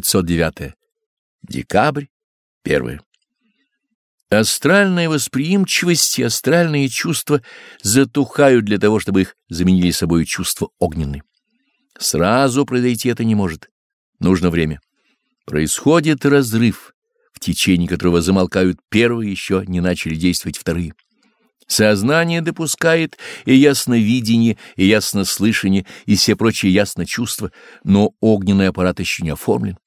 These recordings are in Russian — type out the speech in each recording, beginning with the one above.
509. Декабрь. 1. Астральная восприимчивость и астральные чувства затухают для того, чтобы их заменили собой чувства огненные. Сразу произойти это не может. Нужно время. Происходит разрыв, в течение которого замолкают первые, еще не начали действовать вторые. Сознание допускает и ясновидение, и яснослышание, и все прочие ясночувства, но огненный аппарат еще не оформлен.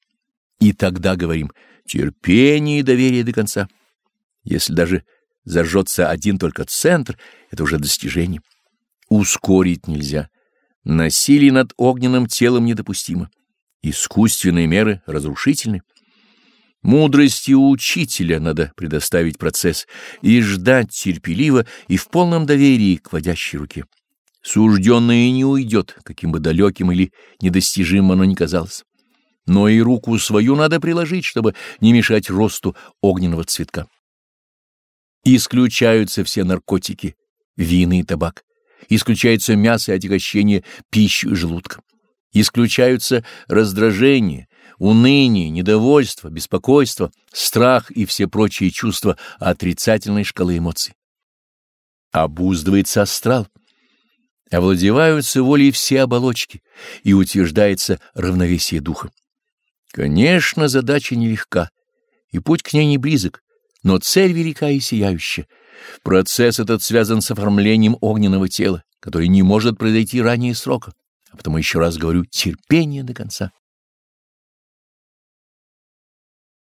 И тогда говорим терпение и доверие до конца. Если даже зажжется один только центр, это уже достижение. Ускорить нельзя. Насилие над огненным телом недопустимо. Искусственные меры разрушительны. Мудрости учителя надо предоставить процесс и ждать терпеливо и в полном доверии к водящей руке. Сужденное не уйдет, каким бы далеким или недостижимым оно ни казалось. Но и руку свою надо приложить, чтобы не мешать росту огненного цветка. Исключаются все наркотики, вины и табак. Исключается мясо и отягощение пищи и желудка. Исключаются раздражение, уныние, недовольство, беспокойство, страх и все прочие чувства отрицательной шкалы эмоций. Обуздывается астрал. Овладеваются волей все оболочки и утверждается равновесие духа. Конечно, задача нелегка, и путь к ней не близок, но цель велика и сияющая. Процесс этот связан с оформлением огненного тела, который не может произойти ранее срока. А потому еще раз говорю, терпение до конца.